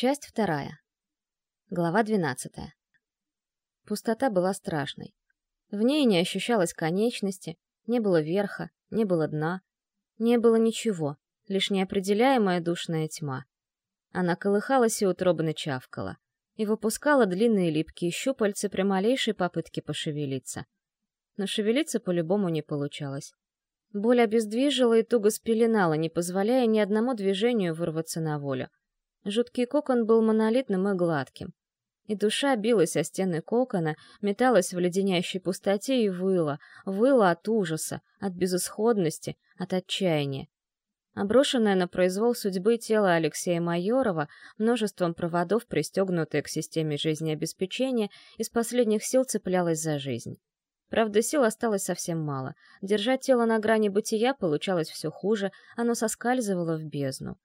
Часть вторая. Глава двенадцатая. Пустота была страшной. В ней не ощущалось конечности, не было верха, не было дна, не было ничего, лишь неопределяемая душная тьма. Она колыхалась и утробно чавкала, и выпускала длинные липкие щупальца при малейшей попытке пошевелиться. Но шевелиться по-любому не получалось. Боль обездвижила и туго спеленала, не позволяя ни одному движению вырваться на волю. Жуткий кокон был монолитным и гладким. И душа билась о стены кокона, металась в леденящей пустоте и выла, выла от ужаса, от безысходности, от отчаяния. Оброшенное на произвол судьбы тело Алексея Майорова, множеством проводов, пристегнутое к системе жизнеобеспечения, из последних сил цеплялось за жизнь. Правда, сил осталось совсем мало. Держать тело на грани бытия получалось все хуже, оно соскальзывало в бездну.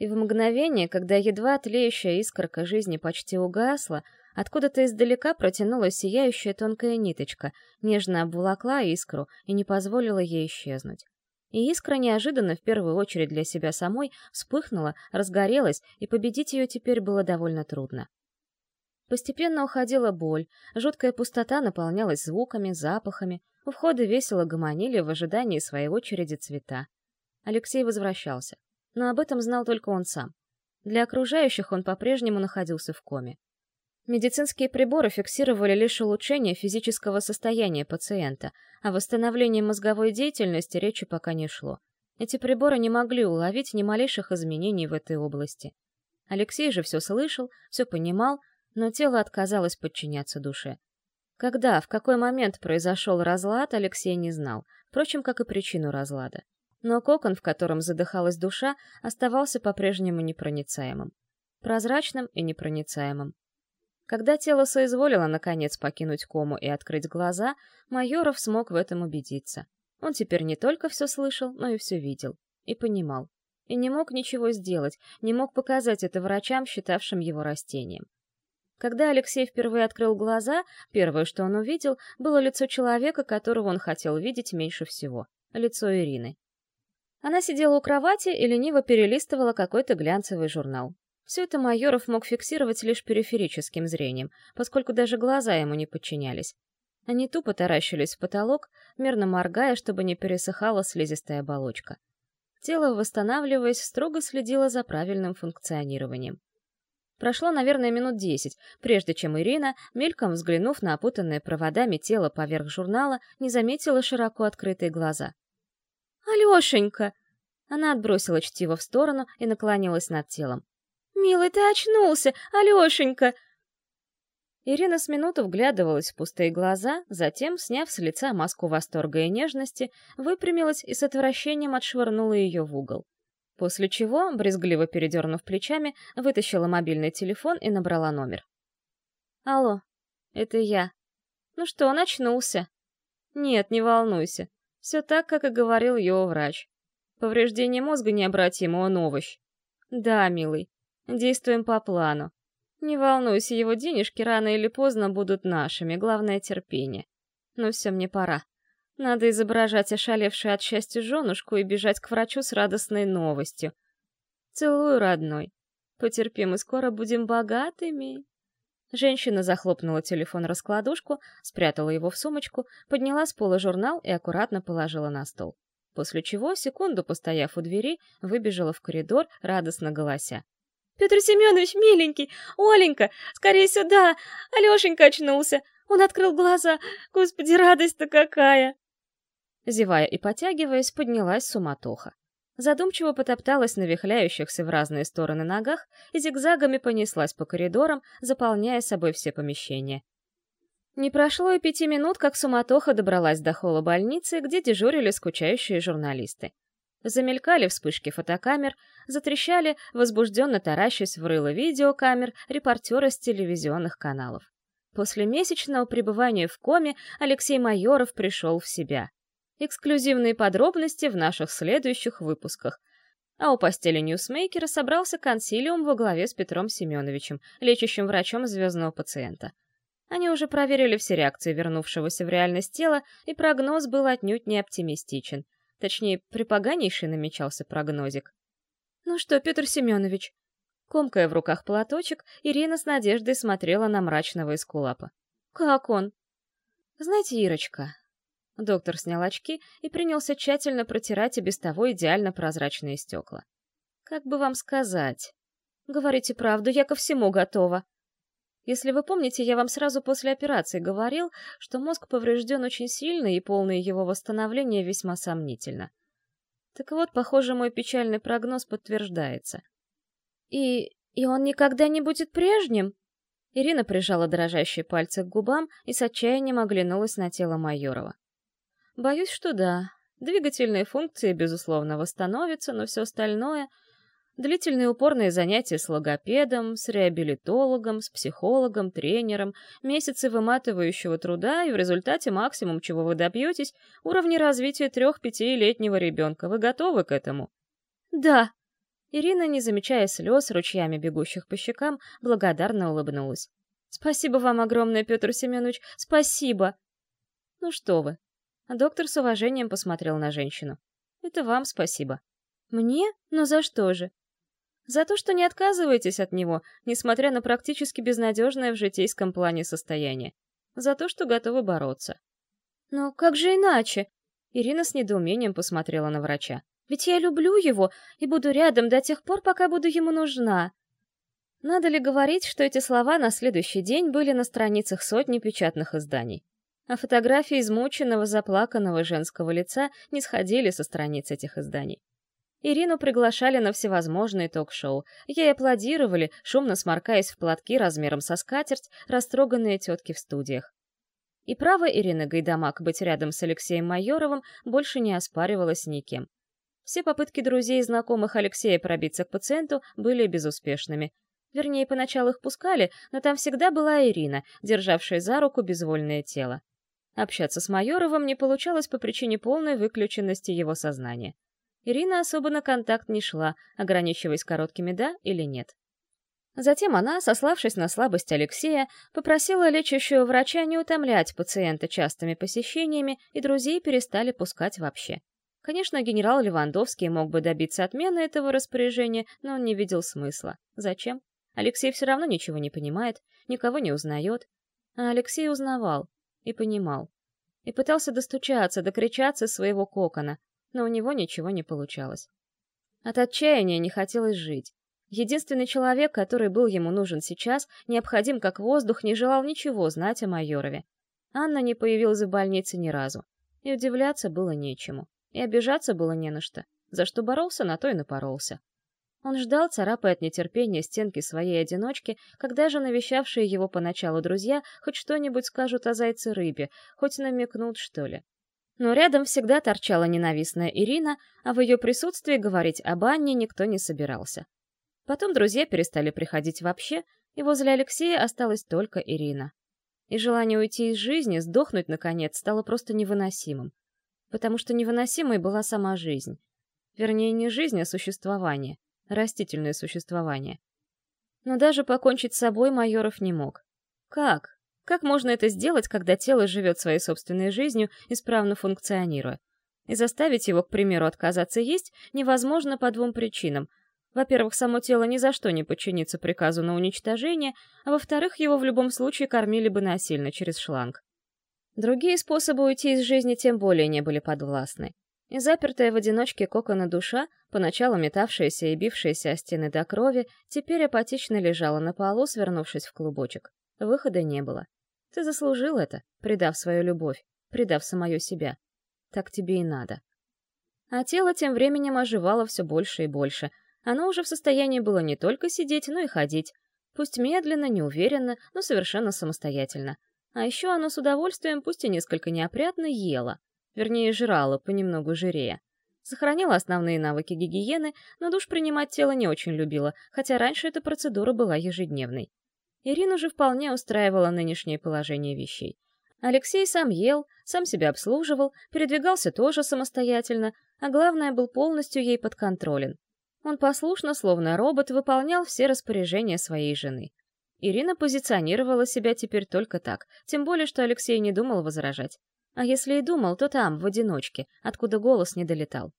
И в мгновение, когда едва тлеющая искорка жизни почти угасла, откуда-то издалека протянулась сияющая тонкая ниточка, нежно обволокла искру и не позволила ей исчезнуть. И искра неожиданно, в первую очередь для себя самой, вспыхнула, разгорелась, и победить ее теперь было довольно трудно. Постепенно уходила боль, жуткая пустота наполнялась звуками, запахами, у входа весело гомонили в ожидании своей очереди цвета. Алексей возвращался но об этом знал только он сам. Для окружающих он по-прежнему находился в коме. Медицинские приборы фиксировали лишь улучшение физического состояния пациента, а восстановление мозговой деятельности речи пока не шло. Эти приборы не могли уловить ни малейших изменений в этой области. Алексей же все слышал, все понимал, но тело отказалось подчиняться душе. Когда, в какой момент произошел разлад, Алексей не знал, впрочем, как и причину разлада но кокон, в котором задыхалась душа, оставался по-прежнему непроницаемым. Прозрачным и непроницаемым. Когда тело соизволило, наконец, покинуть кому и открыть глаза, Майоров смог в этом убедиться. Он теперь не только все слышал, но и все видел. И понимал. И не мог ничего сделать, не мог показать это врачам, считавшим его растением. Когда Алексей впервые открыл глаза, первое, что он увидел, было лицо человека, которого он хотел видеть меньше всего — лицо Ирины. Она сидела у кровати и лениво перелистывала какой-то глянцевый журнал. Все это Майоров мог фиксировать лишь периферическим зрением, поскольку даже глаза ему не подчинялись. Они тупо таращились в потолок, мерно моргая, чтобы не пересыхала слизистая оболочка. Тело, восстанавливаясь, строго следило за правильным функционированием. Прошло, наверное, минут десять, прежде чем Ирина, мельком взглянув на опутанное проводами тело поверх журнала, не заметила широко открытые глаза. «Алешенька!» Она отбросила чтиво в сторону и наклонилась над телом. «Милый, ты очнулся! Алешенька!» Ирина с минуту вглядывалась в пустые глаза, затем, сняв с лица маску восторга и нежности, выпрямилась и с отвращением отшвырнула ее в угол. После чего, брезгливо передернув плечами, вытащила мобильный телефон и набрала номер. «Алло, это я. Ну что, он очнулся?» «Нет, не волнуйся. Все так, как и говорил его врач. Повреждение мозга необратимо, он овощ. Да, милый, действуем по плану. Не волнуйся, его денежки рано или поздно будут нашими, главное терпение. Но все, мне пора. Надо изображать ошалевшую от счастья женушку и бежать к врачу с радостной новостью. Целую, родной. Потерпи, мы скоро будем богатыми. Женщина захлопнула телефон-раскладушку, спрятала его в сумочку, подняла с пола журнал и аккуратно положила на стол. После чего, секунду постояв у двери, выбежала в коридор, радостно голося. «Петр Семенович, миленький! Оленька! Скорее сюда! Алешенька очнулся! Он открыл глаза! Господи, радость-то какая!» Зевая и потягиваясь, поднялась суматоха задумчиво потопталась на вихляющихся в разные стороны ногах и зигзагами понеслась по коридорам, заполняя собой все помещения. Не прошло и пяти минут, как суматоха добралась до холла больницы, где дежурили скучающие журналисты. Замелькали вспышки фотокамер, затрещали, возбужденно таращась в рыло видеокамер, репортеры с телевизионных каналов. После месячного пребывания в коме Алексей Майоров пришел в себя. Эксклюзивные подробности в наших следующих выпусках. А у постели ньюсмейкера собрался консилиум во главе с Петром Семеновичем, лечащим врачом звездного пациента. Они уже проверили все реакции вернувшегося в реальность тела, и прогноз был отнюдь не оптимистичен. Точнее, припоганейший намечался прогнозик. «Ну что, Петр Семенович, Комкая в руках платочек, Ирина с надеждой смотрела на мрачного эскулапа. «Как он?» «Знаете, Ирочка...» Доктор снял очки и принялся тщательно протирать и без того идеально прозрачные стекла. «Как бы вам сказать?» «Говорите правду, я ко всему готова», если вы помните, я вам сразу после операции говорил, что мозг поврежден очень сильно и полное его восстановление весьма сомнительно. Так вот, похоже, мой печальный прогноз подтверждается. И... и он никогда не будет прежним? Ирина прижала дрожащие пальцы к губам и с отчаянием оглянулась на тело Майорова. Боюсь, что да. Двигательные функции, безусловно, восстановятся, но все остальное Длительные упорные занятия с логопедом, с реабилитологом, с психологом, тренером, месяцы выматывающего труда, и в результате максимум, чего вы добьетесь, уровни развития трех-пятилетнего ребенка. Вы готовы к этому? Да. Ирина, не замечая слез, ручьями бегущих по щекам, благодарно улыбнулась. Спасибо вам огромное, Петр Семенович, спасибо. Ну что вы. Доктор с уважением посмотрел на женщину. Это вам спасибо. Мне? Но за что же? За то, что не отказываетесь от него, несмотря на практически безнадежное в житейском плане состояние. За то, что готовы бороться. Но как же иначе? Ирина с недоумением посмотрела на врача. Ведь я люблю его и буду рядом до тех пор, пока буду ему нужна. Надо ли говорить, что эти слова на следующий день были на страницах сотни печатных изданий? А фотографии измученного, заплаканного женского лица не сходили со страниц этих изданий. Ирину приглашали на всевозможные ток-шоу. Ей аплодировали, шумно сморкаясь в платки размером со скатерть, растроганные тетки в студиях. И право Ирины Гайдамак быть рядом с Алексеем Майоровым больше не оспаривалось никем. Все попытки друзей и знакомых Алексея пробиться к пациенту были безуспешными. Вернее, поначалу их пускали, но там всегда была Ирина, державшая за руку безвольное тело. Общаться с Майоровым не получалось по причине полной выключенности его сознания. Ирина особо на контакт не шла, ограничиваясь короткими «да» или «нет». Затем она, сославшись на слабость Алексея, попросила лечащего врача не утомлять пациента частыми посещениями, и друзей перестали пускать вообще. Конечно, генерал Левандовский мог бы добиться отмены этого распоряжения, но он не видел смысла. Зачем? Алексей все равно ничего не понимает, никого не узнает. А Алексей узнавал и понимал. И пытался достучаться, докричаться своего кокона, но у него ничего не получалось. От отчаяния не хотелось жить. Единственный человек, который был ему нужен сейчас, необходим как воздух, не желал ничего знать о Майорове. Анна не появилась в больнице ни разу. И удивляться было нечему. И обижаться было не на что. За что боролся, на то и напоролся. Он ждал, царапая от нетерпения стенки своей одиночки, когда же навещавшие его поначалу друзья хоть что-нибудь скажут о зайце-рыбе, хоть намекнут, что ли. Но рядом всегда торчала ненавистная Ирина, а в ее присутствии говорить об Анне никто не собирался. Потом друзья перестали приходить вообще, и возле Алексея осталась только Ирина. И желание уйти из жизни, сдохнуть, наконец, стало просто невыносимым. Потому что невыносимой была сама жизнь. Вернее, не жизнь, а существование. Растительное существование. Но даже покончить с собой Майоров не мог. Как? Как можно это сделать, когда тело живет своей собственной жизнью, исправно функционируя? И заставить его, к примеру, отказаться есть невозможно по двум причинам. Во-первых, само тело ни за что не подчинится приказу на уничтожение, а во-вторых, его в любом случае кормили бы насильно через шланг. Другие способы уйти из жизни тем более не были подвластны. И запертая в одиночке кокона душа, поначалу метавшаяся и бившаяся о стены до крови, теперь апатично лежала на полу, свернувшись в клубочек. Выхода не было. Ты заслужил это, предав свою любовь, предав самое себя. Так тебе и надо. А тело тем временем оживало все больше и больше. Оно уже в состоянии было не только сидеть, но и ходить. Пусть медленно, неуверенно, но совершенно самостоятельно. А еще оно с удовольствием, пусть и несколько неопрятно, ело. Вернее, жрало, понемногу жирея. Сохранила основные навыки гигиены, но душ принимать тело не очень любила, хотя раньше эта процедура была ежедневной. Ирину же вполне устраивало нынешнее положение вещей. Алексей сам ел, сам себя обслуживал, передвигался тоже самостоятельно, а главное, был полностью ей подконтролен. Он послушно, словно робот, выполнял все распоряжения своей жены. Ирина позиционировала себя теперь только так, тем более, что Алексей не думал возражать. А если и думал, то там, в одиночке, откуда голос не долетал.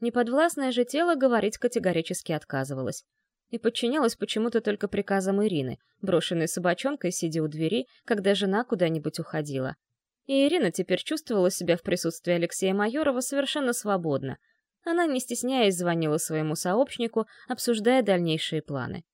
Неподвластное же тело говорить категорически отказывалось. и подчинялась почему-то только приказам Ирины, брошенной собачонкой, сидя у двери, когда жена куда-нибудь уходила. И Ирина теперь чувствовала себя в присутствии Алексея Майорова совершенно свободно. Она, не стесняясь, звонила своему сообщнику, обсуждая дальнейшие планы.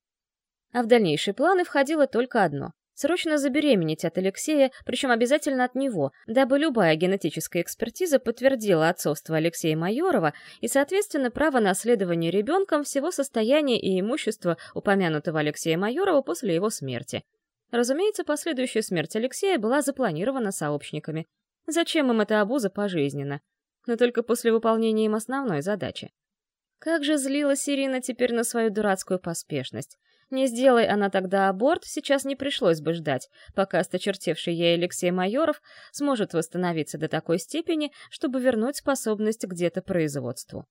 А в дальнейшие планы входило только одно Срочно забеременеть от Алексея, причем обязательно от него, дабы любая генетическая экспертиза подтвердила отцовство Алексея Майорова и, соответственно, право наследования ребенком всего состояния и имущества упомянутого Алексея Майорова после его смерти. Разумеется, последующая смерть Алексея была запланирована сообщниками. Зачем им эта обуза пожизненно? Но только после выполнения им основной задачи. Как же злилась Ирина теперь на свою дурацкую поспешность. Не сделай она тогда аборт, сейчас не пришлось бы ждать, пока осточертевший ей Алексей Майоров сможет восстановиться до такой степени, чтобы вернуть способность где-то производству.